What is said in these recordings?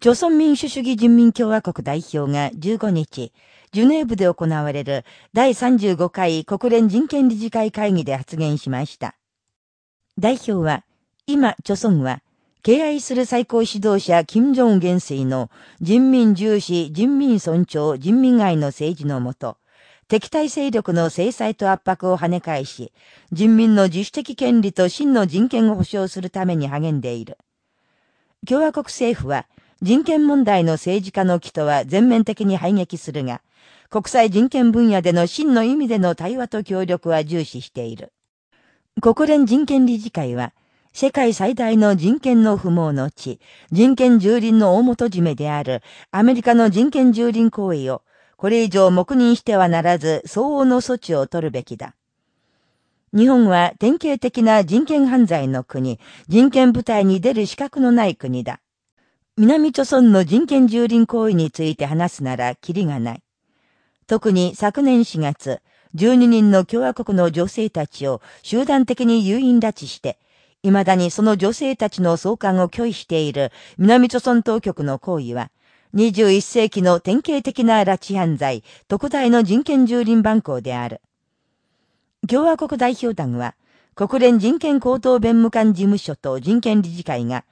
朝鮮民主主義人民共和国代表が15日、ジュネーブで行われる第35回国連人権理事会会議で発言しました。代表は、今、朝鮮は、敬愛する最高指導者、金正恩元帥の人民重視、人民尊重、人民愛の政治のもと、敵対勢力の制裁と圧迫を跳ね返し、人民の自主的権利と真の人権を保障するために励んでいる。共和国政府は、人権問題の政治家の気とは全面的に排撃するが、国際人権分野での真の意味での対話と協力は重視している。国連人権理事会は、世界最大の人権の不毛の地、人権蹂躙の大元締めであるアメリカの人権蹂躙行為を、これ以上黙認してはならず相応の措置を取るべきだ。日本は典型的な人権犯罪の国、人権部隊に出る資格のない国だ。南朝村の人権蹂躙行為について話すならキリがない。特に昨年4月、12人の共和国の女性たちを集団的に誘引拉致して、未だにその女性たちの送還を拒否している南朝村当局の行為は、21世紀の典型的な拉致犯罪、特大の人権蹂躙蛮行である。共和国代表団は、国連人権高等弁務官事務所と人権理事会が、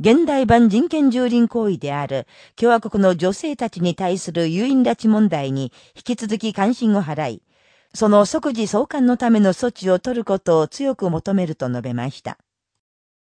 現代版人権蹂躙行為である共和国の女性たちに対する誘引拉致問題に引き続き関心を払い、その即時送還のための措置を取ることを強く求めると述べました。